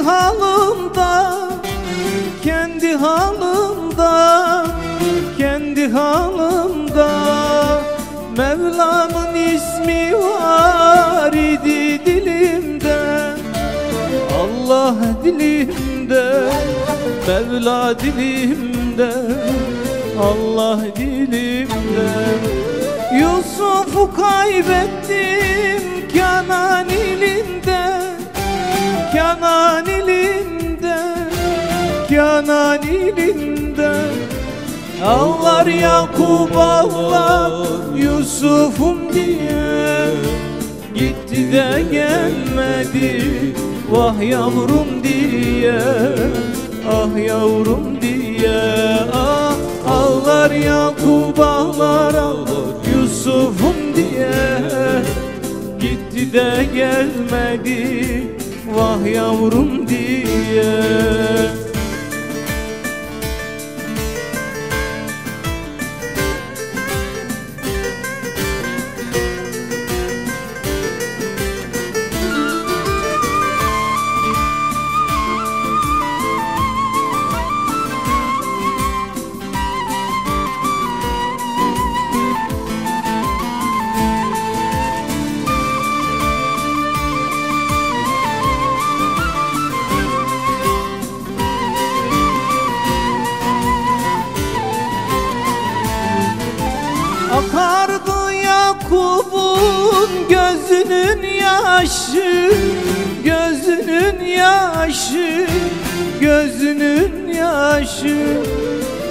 halımda Kendi halımda Kendi halımda Mevlamın ismi var idi dilimde Allah dilimde Mevla dilimde Allah dilimde Yusuf'u kaybettim. Kenan ilinde Ağlar Yakup ağlar Yusuf'um diye. Gitti de gelmedi Vah yavrum diye. Ah yavrum diye Ah ağlar Yakup ağlar Yusuf'um diye. Gitti de gelmedi Vah yavrum diye Akardı Yakup'un gözünün yaşı Gözünün yaşı Gözünün yaşı.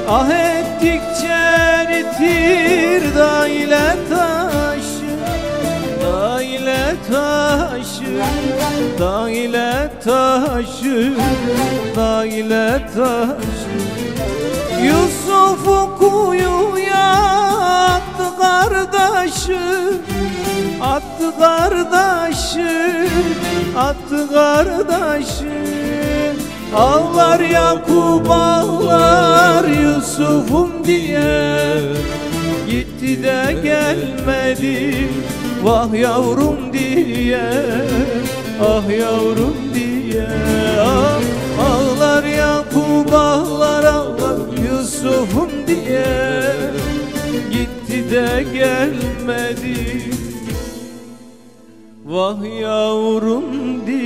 Ah ettikçe eritir da taşı Da ile taşı Da ile taşı Da ile taşı. Yusuf'u attı kardeşi Attı kardeşi Attı kardeşi. Ağlar Yakup ağlar Yusuf'um diye. Gitti de gelmedi Vah yavrum diye. Ah yavrum diye. Ah, Ağlar Yakup ağlar ağlar Yusuf'um diye de gelmedi. Vah yavrum diye